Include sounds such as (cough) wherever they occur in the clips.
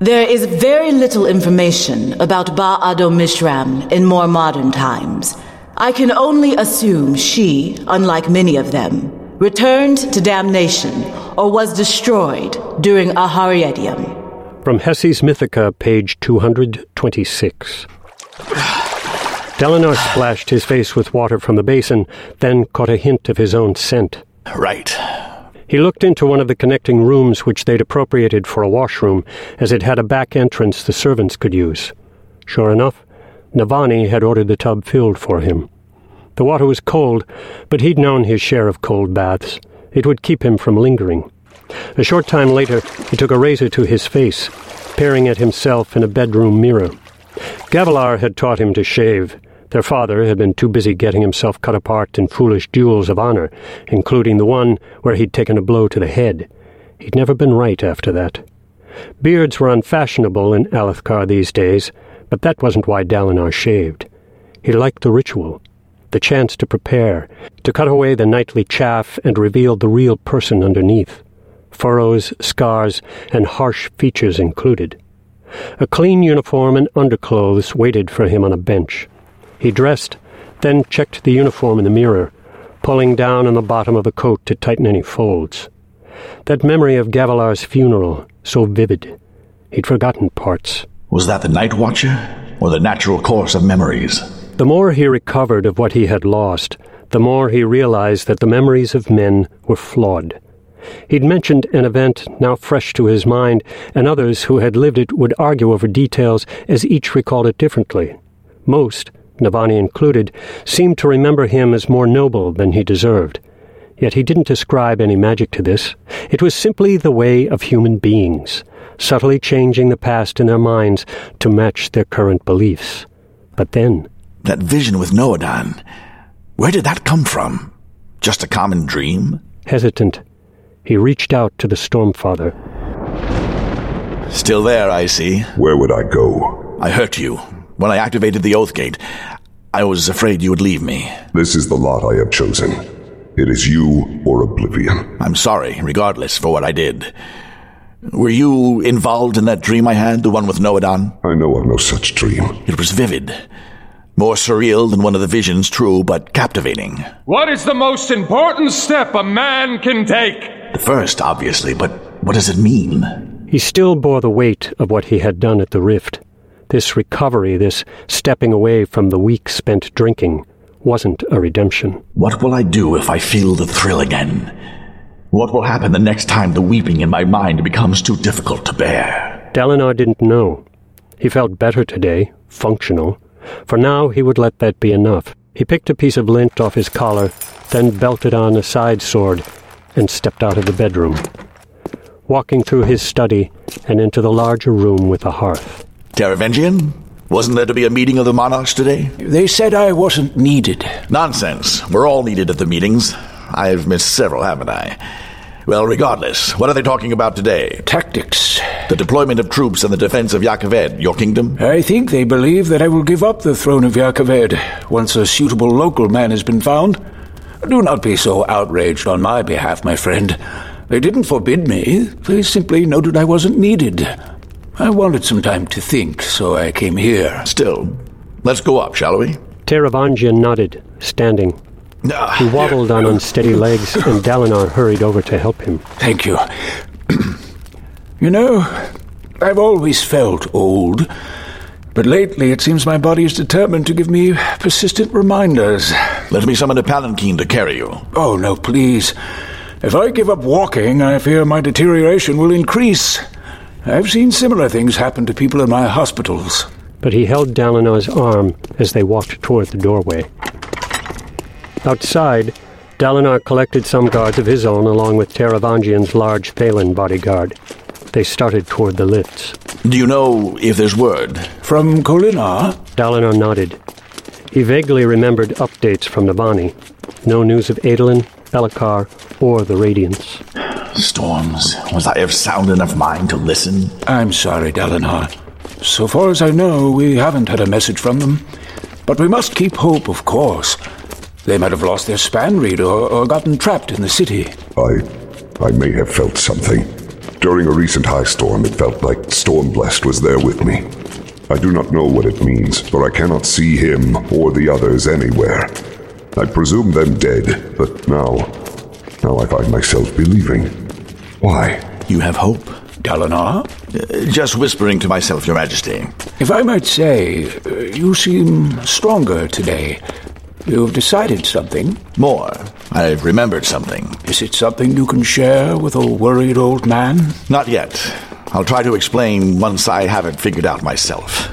There is very little information about Ba Ado Mishram in more modern times. I can only assume she, unlike many of them, returned to damnation or was destroyed during Aharietiam. From Hessi's Mythica, page 226. Dalinar splashed his face with water from the basin, then caught a hint of his own scent. Right. He looked into one of the connecting rooms which they'd appropriated for a washroom, as it had a back entrance the servants could use. Sure enough, Navani had ordered the tub filled for him. The water was cold, but he'd known his share of cold baths. It would keep him from lingering. A short time later, he took a razor to his face, peering at himself in a bedroom mirror. Gavilar had taught him to shave. Their father had been too busy getting himself cut apart in foolish duels of honor, including the one where he'd taken a blow to the head. He'd never been right after that. Beards were unfashionable in Alethkar these days, but that wasn't why Dalinar shaved. He liked the ritual, the chance to prepare, to cut away the nightly chaff and reveal the real person underneath. Furrows, scars, and harsh features included. A clean uniform and underclothes waited for him on a bench. He dressed, then checked the uniform in the mirror, pulling down on the bottom of the coat to tighten any folds. That memory of Gavilar's funeral, so vivid. He'd forgotten parts. Was that the Night Watcher, or the natural course of memories? The more he recovered of what he had lost, the more he realized that the memories of men were flawed. He'd mentioned an event now fresh to his mind, and others who had lived it would argue over details as each recalled it differently. Most, Navani included, seemed to remember him as more noble than he deserved. Yet he didn't ascribe any magic to this. It was simply the way of human beings, subtly changing the past in their minds to match their current beliefs. But then... That vision with Nohadon, where did that come from? Just a common dream? Hesitant, he reached out to the Stormfather. Still there, I see. Where would I go? I hurt you. When I activated the Oath Gate, I was afraid you would leave me. This is the lot I have chosen. It is you or oblivion. I'm sorry, regardless, for what I did. Were you involved in that dream I had, the one with Nohadon? I know of no such dream. It was vivid. More surreal than one of the visions, true, but captivating. What is the most important step a man can take? The first, obviously, but what does it mean? He still bore the weight of what he had done at the rift. This recovery, this stepping away from the week spent drinking, wasn't a redemption. What will I do if I feel the thrill again? What will happen the next time the weeping in my mind becomes too difficult to bear? Dalinar didn't know. He felt better today, functional. For now, he would let that be enough. He picked a piece of lint off his collar, then belted on a side sword, and stepped out of the bedroom walking through his study and into the larger room with the hearth. Taravangian? Wasn't there to be a meeting of the monarchs today? They said I wasn't needed. Nonsense. We're all needed at the meetings. I've missed several, haven't I? Well, regardless, what are they talking about today? Tactics. The deployment of troops and the defense of Jah your kingdom? I think they believe that I will give up the throne of Jah once a suitable local man has been found. Do not be so outraged on my behalf, my friend. They didn't forbid me. They simply noted I wasn't needed. I wanted some time to think, so I came here. Still, let's go up, shall we? Taravangian nodded, standing. Uh, he waddled on unsteady legs, and (laughs) Dalinar hurried over to help him. Thank you. (clears throat) you know, I've always felt old, but lately it seems my body is determined to give me persistent reminders. Let me summon a palanquin to carry you. Oh, no, please. If I give up walking, I fear my deterioration will increase. I've seen similar things happen to people in my hospitals. But he held Dalinar's arm as they walked toward the doorway. Outside, Dalinar collected some guards of his own along with Taravangian's large Thaylen bodyguard. They started toward the lifts. Do you know if there's word? From Kholinar? Dalinar nodded. He vaguely remembered updates from Navani. No news of Adolin, Elhokar, or the Radiants. Storms. Was I of sound enough mind to listen? I'm sorry, Dalinar. So far as I know, we haven't had a message from them. But we must keep hope, of course. They might have lost their span reader or, or gotten trapped in the city. I. I may have felt something. During a recent high storm, it felt like Stormblessed was there with me. I do not know what it means, for I cannot see him or the others anywhere. I presume them dead, but now. Now I find myself believing. Why? You have hope? Dalinar? Uh, just whispering to myself, Your Majesty. If I might say, uh, you seem stronger today. You've decided something. More. I've remembered something. Is it something you can share with a worried old man? Not yet. I'll try to explain once I have it figured out myself.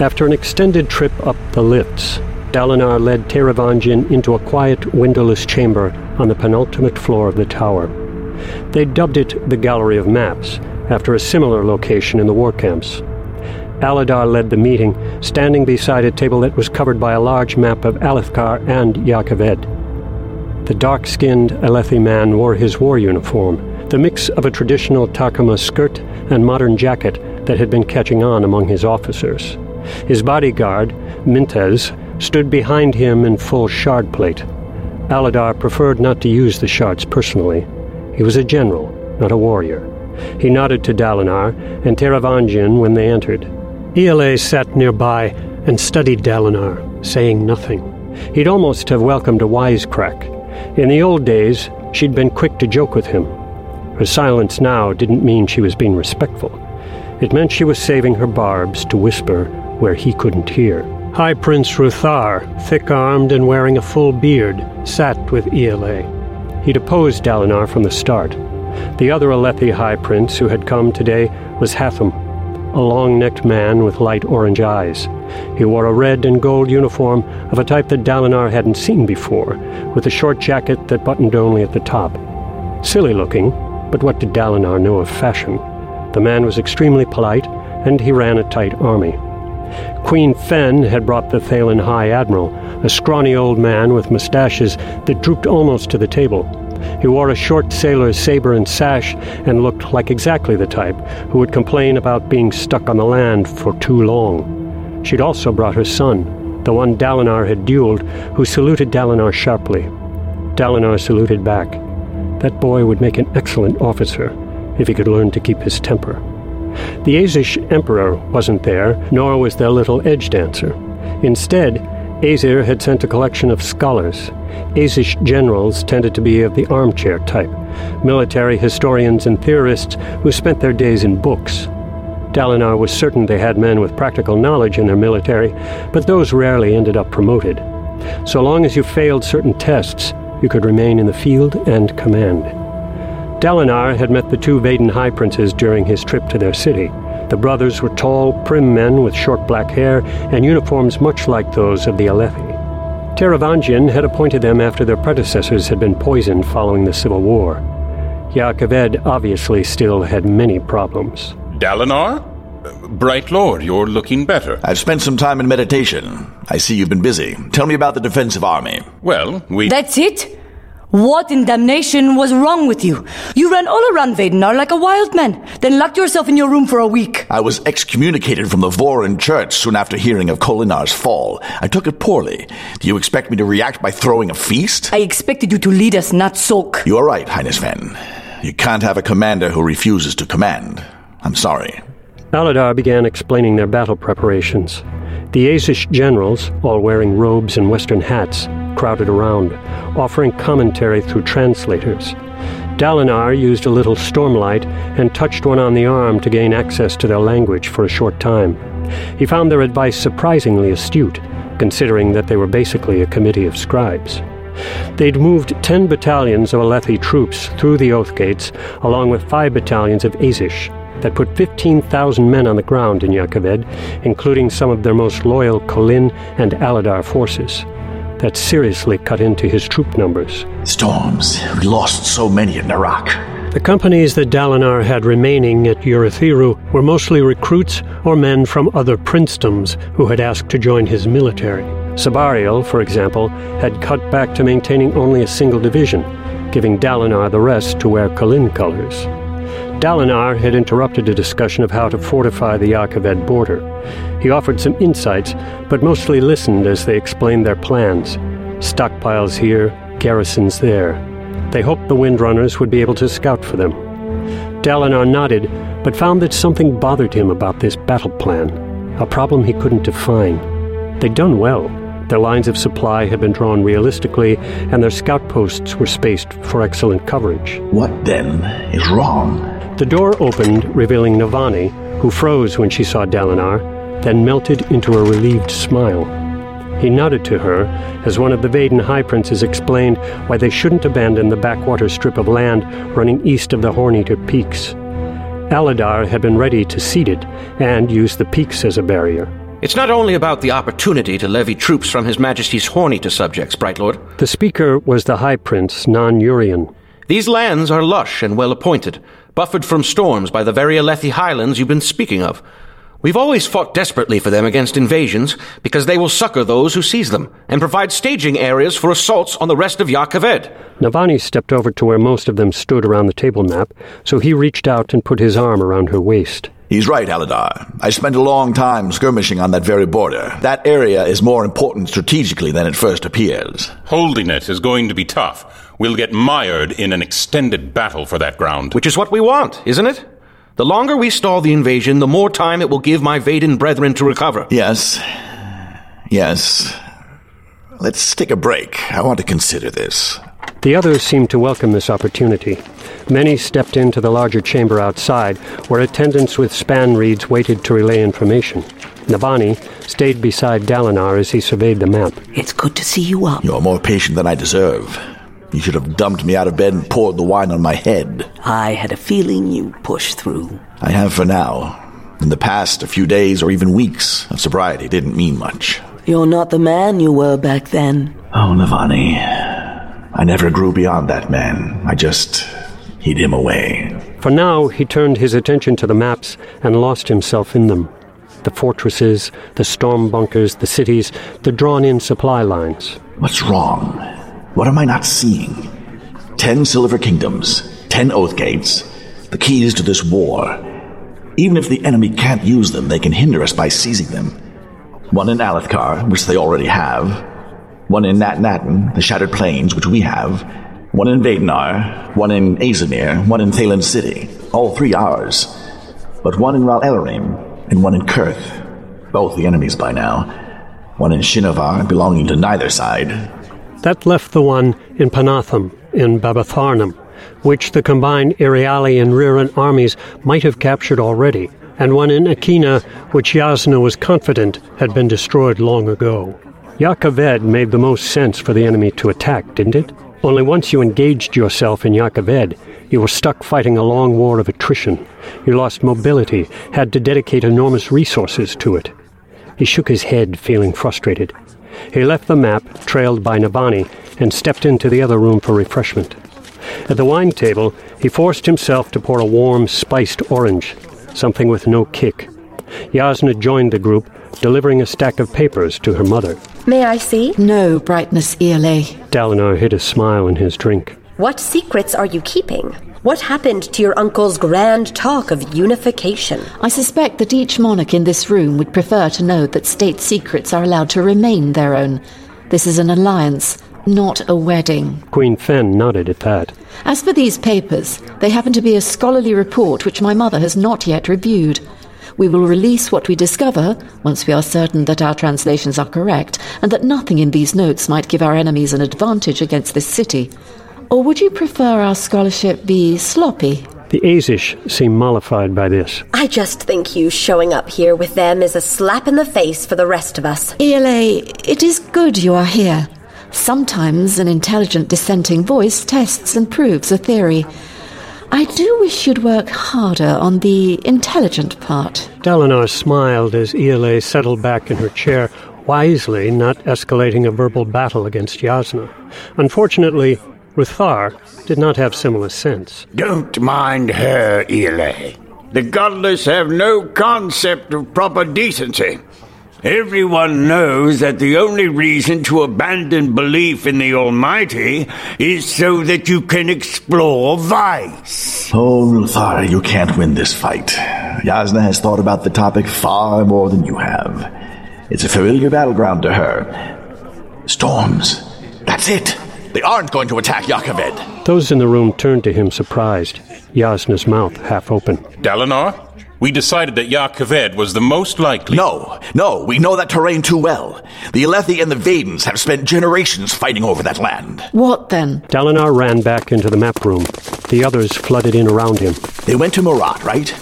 After an extended trip up the lifts, Dalinar led Taravangian into a quiet, windowless chamber on the penultimate floor of the tower. They dubbed it the Gallery of Maps, after a similar location in the war camps. Aladar led the meeting, standing beside a table that was covered by a large map of Alethkar and Jah Keved. The dark-skinned Alethi man wore his war uniform, the mix of a traditional takama skirt and modern jacket that had been catching on among his officers. His bodyguard, Mintez, stood behind him in full shard plate. Aladar preferred not to use the shards personally. He was a general, not a warrior. He nodded to Dalinar and Taravangian when they entered. Ialai sat nearby and studied Dalinar, saying nothing. He'd almost have welcomed a wisecrack. In the old days, she'd been quick to joke with him. Her silence now didn't mean she was being respectful. It meant she was saving her barbs to whisper where he couldn't hear. High Prince Ruthar, thick-armed and wearing a full beard, sat with Ialai. He'd opposed Dalinar from the start. The other Alethi High Prince who had come today was Hatham, a long-necked man with light orange eyes. He wore a red and gold uniform of a type that Dalinar hadn't seen before, with a short jacket that buttoned only at the top. Silly looking, but what did Dalinar know of fashion? The man was extremely polite, and he ran a tight army. Queen Fen had brought the Thaylen High Admiral, a scrawny old man with mustaches that drooped almost to the table. He wore a short sailor's saber and sash and looked like exactly the type who would complain about being stuck on the land for too long. She'd also brought her son, the one Dalinar had dueled, who saluted Dalinar sharply. Dalinar saluted back. That boy would make an excellent officer if he could learn to keep his temper. The Azish Emperor wasn't there, nor was their little edge dancer. Instead, Azir had sent a collection of scholars. Azish generals tended to be of the armchair type, military historians and theorists who spent their days in books. Dalinar was certain they had men with practical knowledge in their military, but those rarely ended up promoted. So long as you failed certain tests, you could remain in the field and command. Dalinar had met the two Veden High Princes during his trip to their city. The brothers were tall, prim men with short black hair and uniforms much like those of the Alethi. Taravangian had appointed them after their predecessors had been poisoned following the Civil War. Jah obviously still had many problems. Dalinar? Bright Lord, you're looking better. I've spent some time in meditation. I see you've been busy. Tell me about the defensive army. Well, we. That's it? What in damnation was wrong with you? You ran all around Vedenar like a wild man, then locked yourself in your room for a week. I was excommunicated from the Vorin Church soon after hearing of Kholinar's fall. I took it poorly. Do you expect me to react by throwing a feast? I expected you to lead us, not sulk. You are right, Highness Ven. You can't have a commander who refuses to command. I'm sorry. Aladar began explaining their battle preparations. The Azish generals, all wearing robes and western hats, crowded around, offering commentary through translators. Dalinar used a little stormlight and touched one on the arm to gain access to their language for a short time. He found their advice surprisingly astute, considering that they were basically a committee of scribes. They'd moved ten battalions of Alethi troops through the Oath Gates, along with five battalions of Azish, that put 15,000 men on the ground in Jah Keved, including some of their most loyal Kholin and Aladar forces that seriously cut into his troop numbers. Storms. We lost so many in Narak. The companies that Dalinar had remaining at Urithiru were mostly recruits or men from other princedoms who had asked to join his military. Sebarial, for example, had cut back to maintaining only a single division, giving Dalinar the rest to wear Kholin colors. Dalinar had interrupted a discussion of how to fortify the Jah border. He offered some insights, but mostly listened as they explained their plans. Stockpiles here, garrisons there. They hoped the Windrunners would be able to scout for them. Dalinar nodded, but found that something bothered him about this battle plan, a problem he couldn't define. They'd done well. Their lines of supply had been drawn realistically, and their scout posts were spaced for excellent coverage. What then is wrong? The door opened, revealing Navani, who froze when she saw Dalinar, then melted into a relieved smile. He nodded to her as one of the Veden High Princes explained why they shouldn't abandon the backwater strip of land running east of the Horneater Peaks. Aladar had been ready to cede it and use the peaks as a barrier. It's not only about the opportunity to levy troops from His Majesty's Horneater subjects, Bright Lord. The speaker was the High Prince, Non Urian. These lands are lush and well appointed, buffered from storms by the very Alethi highlands you've been speaking of. We've always fought desperately for them against invasions because they will succor those who seize them and provide staging areas for assaults on the rest of Jah Keved. Navani stepped over to where most of them stood around the table map, so he reached out and put his arm around her waist. He's right, Aladar. I spent a long time skirmishing on that very border. That area is more important strategically than it first appears. Holding it is going to be tough. We'll get mired in an extended battle for that ground. Which is what we want, isn't it? The longer we stall the invasion, the more time it will give my Veden brethren to recover. Yes. Yes. Let's take a break. I want to consider this. The others seemed to welcome this opportunity. Many stepped into the larger chamber outside, where attendants with span reeds waited to relay information. Navani stayed beside Dalinar as he surveyed the map. It's good to see you up. You're more patient than I deserve. You should have dumped me out of bed and poured the wine on my head. I had a feeling you'd push through. I have for now. In the past, a few days or even weeks of sobriety didn't mean much. You're not the man you were back then. Oh, Navani. I never grew beyond that man. I just hid him away. For now, he turned his attention to the maps and lost himself in them. The fortresses, the storm bunkers, the cities, the drawn in supply lines. What's wrong? What am I not seeing? Ten Silver Kingdoms, ten Oath Gates, the keys to this war. Even if the enemy can't use them, they can hinder us by seizing them. One in Alethkar, which they already have. One in Natanatan, the Shattered Plains, which we have. One in Vedenar, one in Azimir, one in Thaylen City. All three ours. But one in Rall Elorim, and one in Kurth. Both the enemies by now. One in Shinovar, belonging to neither side. That left the one in Panatham, in Babatharnam, which the combined Iriali and Riran armies might have captured already, and one in Akina, which Jasnah was confident had been destroyed long ago. Jah Keved made the most sense for the enemy to attack, didn't it? Only once you engaged yourself in Jah Keved, you were stuck fighting a long war of attrition. You lost mobility, had to dedicate enormous resources to it. He shook his head, feeling frustrated. He left the map, trailed by Navani, and stepped into the other room for refreshment. At the wine table, he forced himself to pour a warm, spiced orange, something with no kick. Jasnah joined the group, delivering a stack of papers to her mother. May I see? No, brightness Ialai. Dalinar hid a smile in his drink. What secrets are you keeping? What happened to your uncle's grand talk of unification? I suspect that each monarch in this room would prefer to know that state secrets are allowed to remain their own. This is an alliance, not a wedding. Queen Fen nodded at that. As for these papers, they happen to be a scholarly report which my mother has not yet reviewed. We will release what we discover once we are certain that our translations are correct and that nothing in these notes might give our enemies an advantage against this city. Or would you prefer our scholarship be sloppy? The Azish seem mollified by this. I just think you showing up here with them is a slap in the face for the rest of us. Ialai, it is good you are here. Sometimes an intelligent dissenting voice tests and proves a theory. I do wish you'd work harder on the intelligent part. Dalinar smiled as Ialai settled back in her chair, wisely not escalating a verbal battle against Jasnah. Unfortunately, Ruthar did not have similar sense. Don't mind her, Ialai. The godless have no concept of proper decency. Everyone knows that the only reason to abandon belief in the Almighty is so that you can explore vice. Oh, Ruthar, you can't win this fight. Jasnah has thought about the topic far more than you have. It's a familiar battleground to her. Storms. That's it. They aren't going to attack Jah Keved. Those in the room turned to him surprised. Jasnah's mouth half open. Dalinar? We decided that Jah Keved was the most likely. No, no, we know that terrain too well. The Alethi and the Vedens have spent generations fighting over that land. What then? Dalinar ran back into the map room. The others flooded in around him. They went to Marat, right?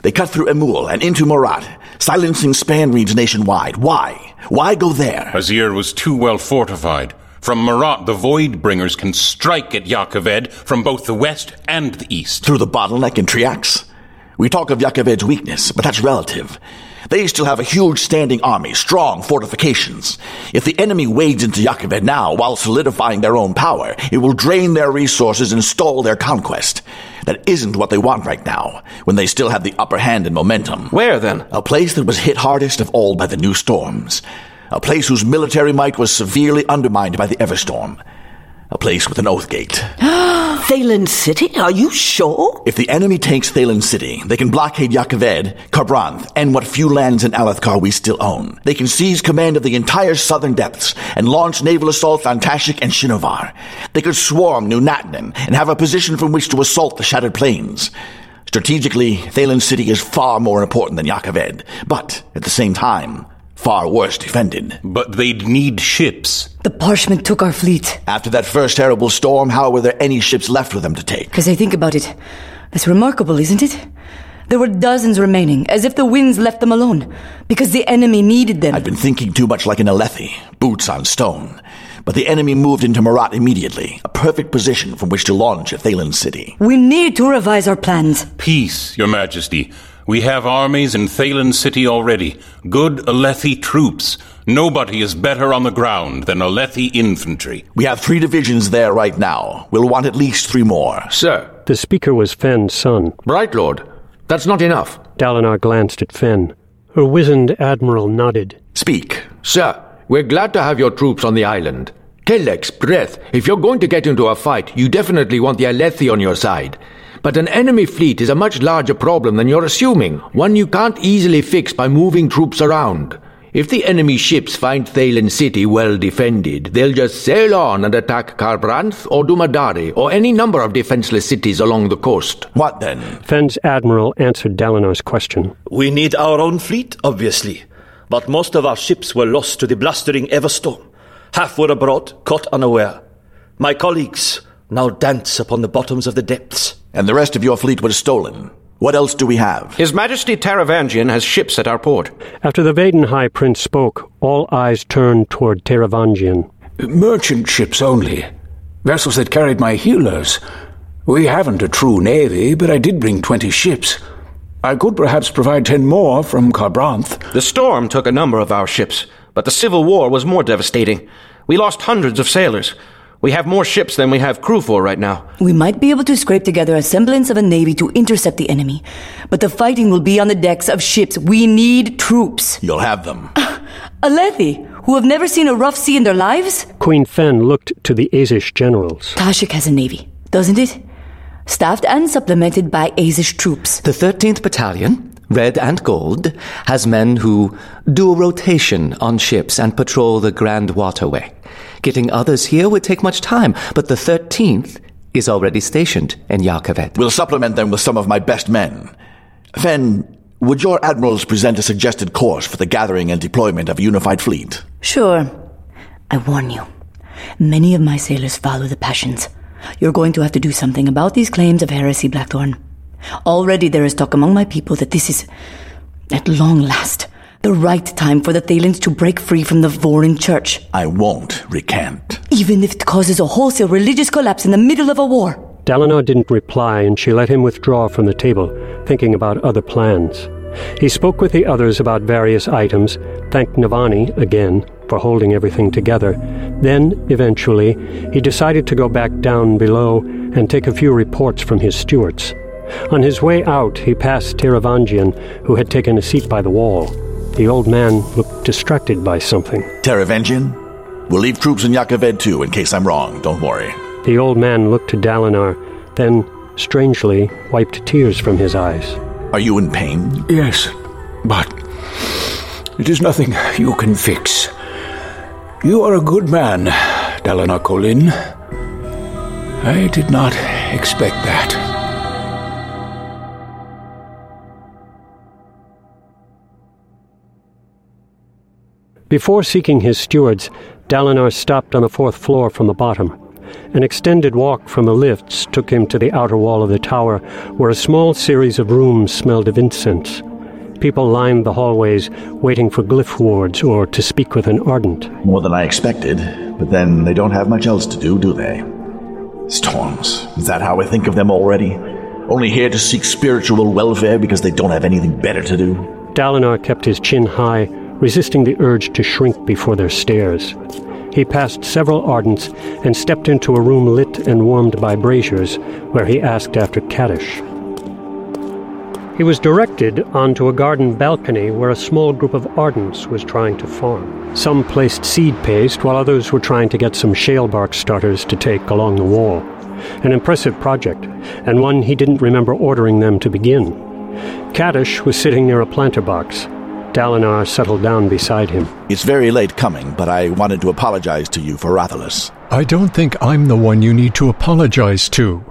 They cut through Emul and into Marat, silencing span reeds nationwide. Why? Why go there? Azir was too well fortified. From Marat, the Voidbringers can strike at Jah Keved from both the west and the east. Through the bottleneck in Triax? We talk of Jah Keved's weakness, but that's relative. They still have a huge standing army, strong fortifications. If the enemy wades into Jah Keved now while solidifying their own power, it will drain their resources and stall their conquest. That isn't what they want right now, when they still have the upper hand and momentum. Where then? A place that was hit hardest of all by the new storms. A place whose military might was severely undermined by the Everstorm. A place with an oath gate. (gasps) Thaylen City? Are you sure? If the enemy takes Thaylen City, they can blockade Jah Keved, Kharbranth, and what few lands in Alethkar we still own. They can seize command of the entire southern depths and launch naval assaults on Tashikk and Shinovar. They could swarm New Natanan and have a position from which to assault the Shattered Plains. Strategically, Thaylen City is far more important than Jah Keved, but at the same time, far worse defended. But they'd need ships. The Parshmen took our fleet. After that first terrible storm, how were there any ships left for them to take? Because I think about it. That's remarkable, isn't it? There were dozens remaining, as if the winds left them alone, because the enemy needed them. I'd been thinking too much like an Alethi, boots on stone. But the enemy moved into Marat immediately, a perfect position from which to launch at Thaylen City. We need to revise our plans. Peace, Your Majesty. We have armies in Thaylen City already. Good Alethi troops. Nobody is better on the ground than Alethi infantry. We have three divisions there right now. We'll want at least three more. Sir. The speaker was Fen's son. Bright Lord. That's not enough. Dalinar glanced at Fen. Her wizened admiral nodded. Speak. Sir, we're glad to have your troops on the island. Kelek's, Breath, if you're going to get into a fight, you definitely want the Alethi on your side. But an enemy fleet is a much larger problem than you're assuming, one you can't easily fix by moving troops around. If the enemy ships find Thaylen City well defended, they'll just sail on and attack Kharbranth or Dumadari or any number of defenseless cities along the coast. What then? Fen's admiral answered Dalinar's question. We need our own fleet, obviously. But most of our ships were lost to the blustering Everstorm. Half were abroad, caught unaware. My colleagues now dance upon the bottoms of the depths. And the rest of your fleet was stolen. What else do we have? His Majesty Taravangian has ships at our port. After the Veden High Prince spoke, all eyes turned toward Taravangian. Merchant ships only. Vessels that carried my healers. We haven't a true navy, but I did bring twenty ships. I could perhaps provide ten more from Kharbranth. The storm took a number of our ships, but the Civil War was more devastating. We lost hundreds of sailors. We have more ships than we have crew for right now. We might be able to scrape together a semblance of a navy to intercept the enemy, but the fighting will be on the decks of ships. We need troops. You'll have them. Ah, Alethi, who have never seen a rough sea in their lives? Queen Fen looked to the Azish generals. Tashikk has a navy, doesn't it? Staffed and supplemented by Azish troops. The 13th Battalion, red and gold, has men who do a rotation on ships and patrol the Grand Waterway. Getting others here would take much time, but the 13th is already stationed in Jah Keved. We'll supplement them with some of my best men. Fen, would your admirals present a suggested course for the gathering and deployment of a unified fleet? Sure. I warn you. Many of my sailors follow the passions. You're going to have to do something about these claims of heresy, Blackthorn. Already there is talk among my people that this is, at long last, the right time for the Thaylens to break free from the Vorin Church. I won't recant. Even if it causes a wholesale religious collapse in the middle of a war. Dalinar didn't reply, and she let him withdraw from the table, thinking about other plans. He spoke with the others about various items, thanked Navani again for holding everything together. Then, eventually, he decided to go back down below and take a few reports from his stewards. On his way out, he passed Taravangian, who had taken a seat by the wall. The old man looked distracted by something. Taravangian? We'll leave troops in Jah Keved too, in case I'm wrong. Don't worry. The old man looked to Dalinar, then, strangely, wiped tears from his eyes. Are you in pain? Yes, but it is nothing you can fix. You are a good man, Dalinar Kholin. I did not expect that. Before seeking his stewards, Dalinar stopped on the fourth floor from the bottom. An extended walk from the lifts took him to the outer wall of the tower, where a small series of rooms smelled of incense. People lined the hallways, waiting for glyph wards or to speak with an ardent. More than I expected, but then they don't have much else to do, do they? Storms. Is that how I think of them already? Only here to seek spiritual welfare because they don't have anything better to do? Dalinar kept his chin high, resisting the urge to shrink before their stares. He passed several ardents and stepped into a room lit and warmed by braziers, where he asked after Kadash. He was directed onto a garden balcony where a small group of ardents was trying to farm. Some placed seed paste, while others were trying to get some shale bark starters to take along the wall. An impressive project, and one he didn't remember ordering them to begin. Kadash was sitting near a planter box. Dalinar settled down beside him. It's very late coming, but I wanted to apologize to you for Rathalas. I don't think I'm the one you need to apologize to.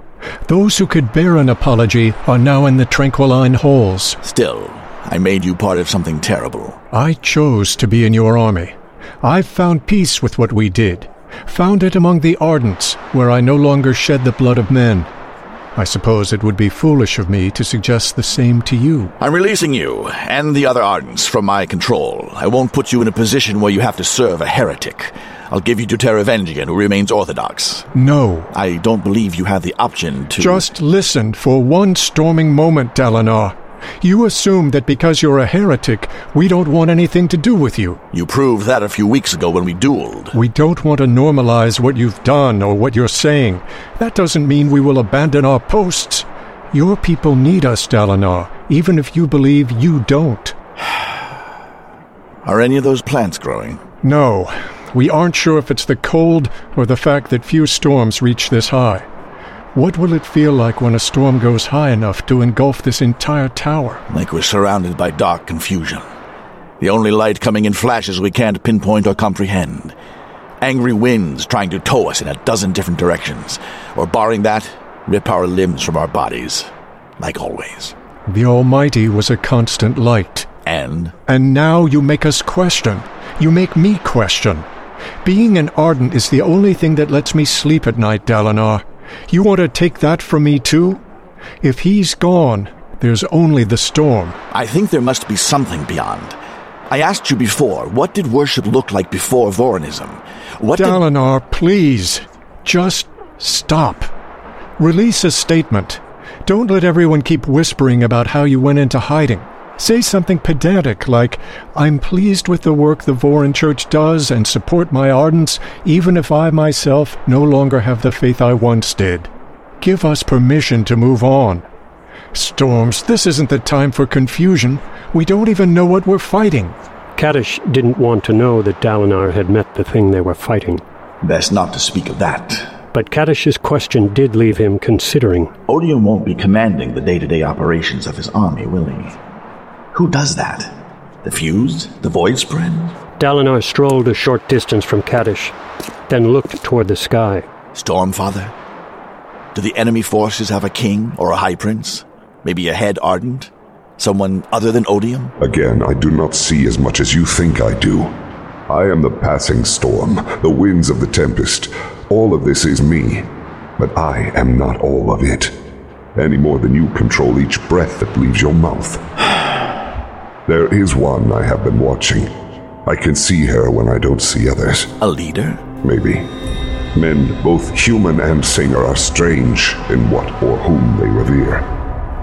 Those who could bear an apology are now in the Tranquiline halls. Still, I made you part of something terrible. I chose to be in your army. I've found peace with what we did. Found it among the Ardents, where I no longer shed the blood of men. I suppose it would be foolish of me to suggest the same to you. I'm releasing you and the other Ardents from my control. I won't put you in a position where you have to serve a heretic. I'll give you to Taravangian, who remains orthodox. No. I don't believe you have the option to. Just listen for one storming moment, Dalinar. You assume that because you're a heretic, we don't want anything to do with you. You proved that a few weeks ago when we dueled. We don't want to normalize what you've done or what you're saying. That doesn't mean we will abandon our posts. Your people need us, Dalinar, even if you believe you don't. (sighs) Are any of those plants growing? No. We aren't sure if it's the cold or the fact that few storms reach this high. What will it feel like when a storm goes high enough to engulf this entire tower? Like we're surrounded by dark confusion. The only light coming in flashes we can't pinpoint or comprehend. Angry winds trying to tow us in a dozen different directions. Or barring that, rip our limbs from our bodies. Like always. The Almighty was a constant light. And? And now you make us question. You make me question. Being an Ardent is the only thing that lets me sleep at night, Dalinar. You want to take that from me too? If he's gone, there's only the storm. I think there must be something beyond. I asked you before, what did worship look like before Vorinism? What Dalinar, did... please, just stop. Release a statement. Don't let everyone keep whispering about how you went into hiding. Say something pedantic like, I'm pleased with the work the Vorin Church does and support my Ardents, even if I myself no longer have the faith I once did. Give us permission to move on. Storms, this isn't the time for confusion. We don't even know what we're fighting. Kadash didn't want to know that Dalinar had met the thing they were fighting. Best not to speak of that. But Kadash's question did leave him considering. Odium won't be commanding the day-to-day operations of his army, will he? Who does that? The fused? The voidspren? Dalinar strolled a short distance from Kadash, then looked toward the sky. Stormfather? Do the enemy forces have a king or a high prince? Maybe a head ardent? Someone other than Odium? Again, I do not see as much as you think I do. I am the passing storm, the winds of the tempest. All of this is me, but I am not all of it. Any more than you control each breath that leaves your mouth. There is one I have been watching. I can see her when I don't see others. A leader? Maybe. Men, both human and singer, are strange in what or whom they revere.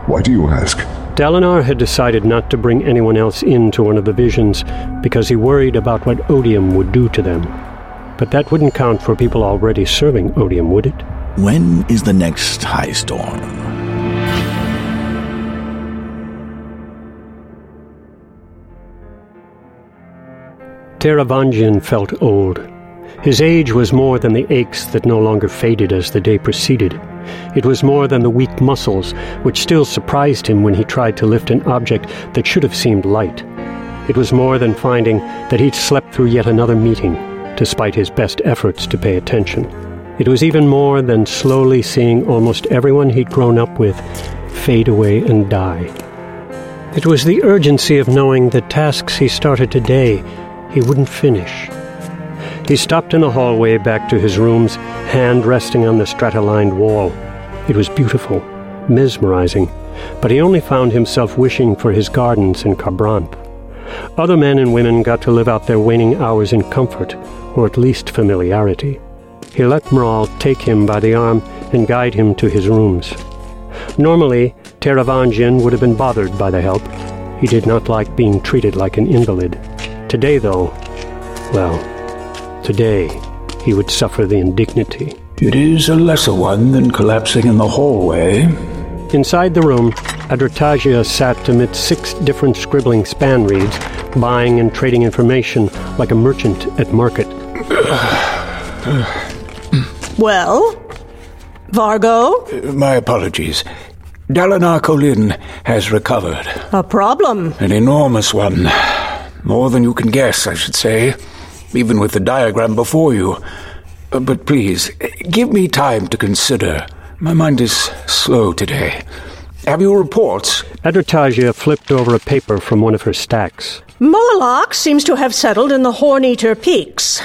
Why do you ask? Dalinar had decided not to bring anyone else into one of the visions because he worried about what Odium would do to them. But that wouldn't count for people already serving Odium, would it? When is the next high storm? Taravangian felt old. His age was more than the aches that no longer faded as the day proceeded. It was more than the weak muscles, which still surprised him when he tried to lift an object that should have seemed light. It was more than finding that he'd slept through yet another meeting, despite his best efforts to pay attention. It was even more than slowly seeing almost everyone he'd grown up with fade away and die. It was the urgency of knowing the tasks he started today he wouldn't finish. He stopped in the hallway back to his rooms, hand resting on the strata-lined wall. It was beautiful, mesmerizing, but he only found himself wishing for his gardens in Kharbranth. Other men and women got to live out their waning hours in comfort, or at least familiarity. He let Mrall take him by the arm and guide him to his rooms. Normally, Taravangian would have been bothered by the help. He did not like being treated like an invalid. Today, though, well, today he would suffer the indignity. It is a lesser one than collapsing in the hallway. Inside the room, Adrotagia sat amid six different scribbling span reeds, buying and trading information like a merchant at market. (coughs) Well? Vargo? Uh, my apologies. Dalinar Kholin has recovered. A problem? An enormous one. More than you can guess, I should say. Even with the diagram before you. Uh, but please, give me time to consider. My mind is slow today. Have you reports? Adrotagia flipped over a paper from one of her stacks. Moelach seems to have settled in the Horn-Eater Peaks.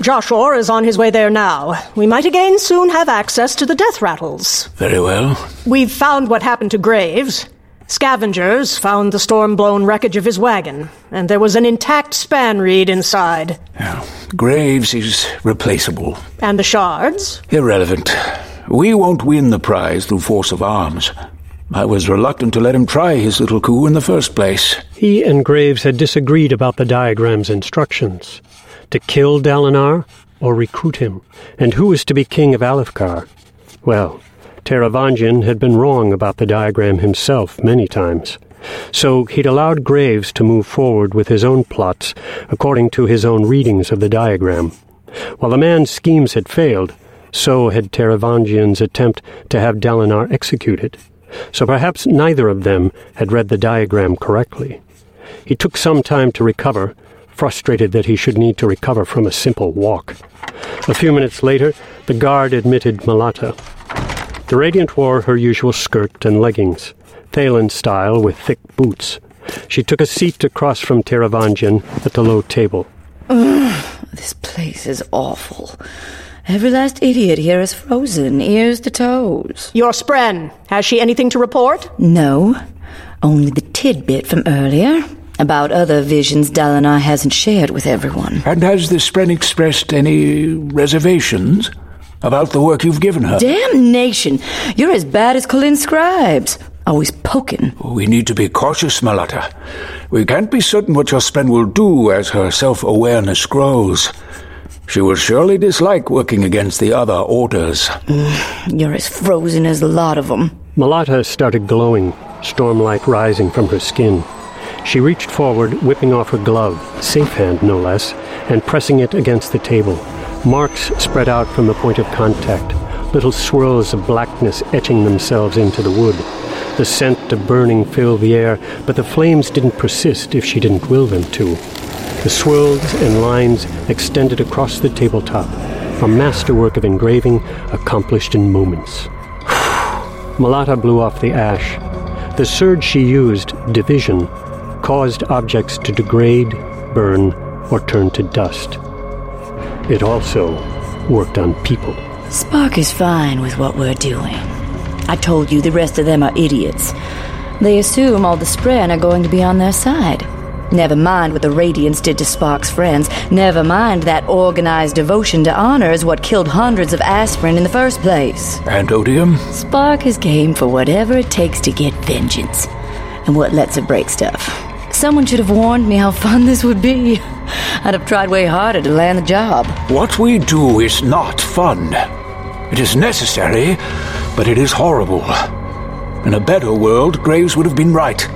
Joshor is on his way there now. We might again soon have access to the death rattles. Very well. We've found what happened to Graves. Scavengers found the storm-blown wreckage of his wagon, and there was an intact span reed inside. Yeah. Graves is replaceable. And the shards? Irrelevant. We won't win the prize through force of arms. I was reluctant to let him try his little coup in the first place. He and Graves had disagreed about the diagram's instructions to kill Dalinar or recruit him, and who was to be king of Alethkar. Well, Taravangian had been wrong about the diagram himself many times. So he'd allowed Graves to move forward with his own plots according to his own readings of the diagram. While the man's schemes had failed, so had Taravangian's attempt to have Dalinar executed. So perhaps neither of them had read the diagram correctly. He took some time to recover, frustrated that he should need to recover from a simple walk. A few minutes later, the guard admitted Malata. The Radiant wore her usual skirt and leggings, Thaylen style with thick boots. She took a seat across from Taravangian at the low table. Ugh, this place is awful. Every last idiot here is frozen, ears to toes. Your Spren, has she anything to report? No, only the tidbit from earlier about other visions Dalinar hasn't shared with everyone. And has the Spren expressed any reservations about the work you've given her? Damnation! You're as bad as Kholin scribes. Always poking. We need to be cautious, Malata. We can't be certain what your Spren will do as her self-awareness grows. She will surely dislike working against the other orders. Mm, you're as frozen as a lot of them. Malata started glowing, stormlight rising from her skin. She reached forward, whipping off her glove, safe hand no less, and pressing it against the table. Marks spread out from the point of contact, little swirls of blackness etching themselves into the wood. The scent of burning filled the air, but the flames didn't persist if she didn't will them to. The swirls and lines extended across the tabletop, a masterwork of engraving accomplished in moments. (sighs) Malata blew off the ash. The surge she used, division, caused objects to degrade, burn, or turn to dust. It also worked on people. Spark is fine with what we're doing. I told you the rest of them are idiots. They assume all the Spren are going to be on their side. Never mind what the Radiants did to Spark's friends. Never mind that organized devotion to honor is what killed hundreds of aspirin in the first place. And odium? Spark is game for whatever it takes to get vengeance. And what lets it break stuff. Someone should have warned me how fun this would be. (laughs) I'd have tried way harder to land the job. What we do is not fun. It is necessary, but it is horrible. In a better world, Graves would have been right.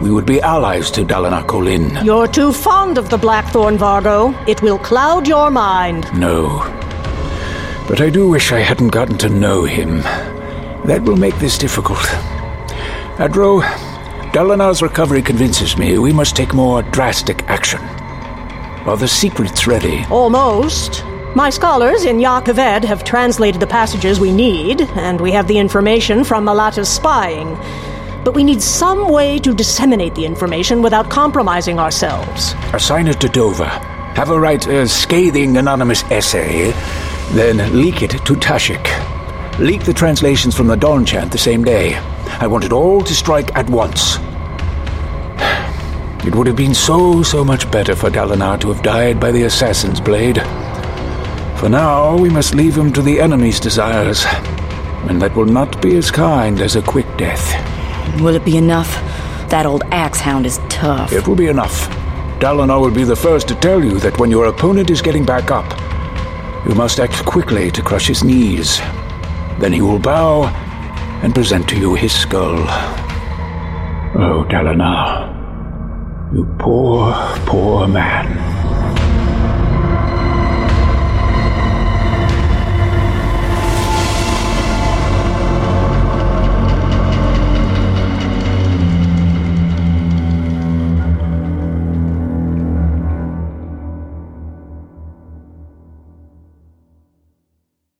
We would be allies to Dalinar Kholin. You're too fond of the Blackthorn, Vargo. It will cloud your mind. No. But I do wish I hadn't gotten to know him. That will make this difficult. Adro, Dalinar's recovery convinces me we must take more drastic action. Are the secrets ready? Almost. My scholars in Jah Keved have translated the passages we need, and we have the information from Malata's spying. but we need some way to disseminate the information without compromising ourselves. Assign it to Dova. Have her write a scathing anonymous essay, then leak it to Tashikk. Leak the translations from the Dawn Chant the same day. I want it all to strike at once. It would have been so, so much better for Dalinar to have died by the assassin's blade. For now, we must leave him to the enemy's desires, and that will not be as kind as a quick death. Will it be enough? That old axe hound is tough. It will be enough. Dalinar will be the first to tell you that when your opponent is getting back up, you must act quickly to crush his knees. Then he will bow and present to you his skull. Oh, Dalinar, you poor, poor man.